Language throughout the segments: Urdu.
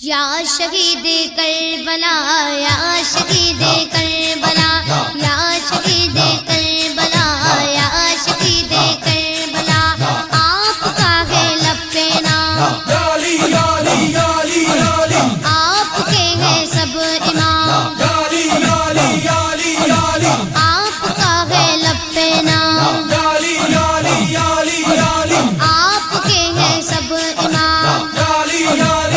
یا شہید کربلا یا شہید کربلا۔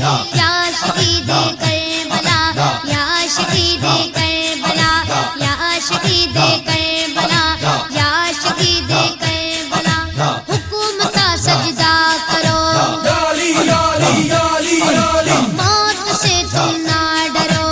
یا شہید کربلا یا شہید کربلا یا کا سجدہ کرو۔ موت سے ڈرو۔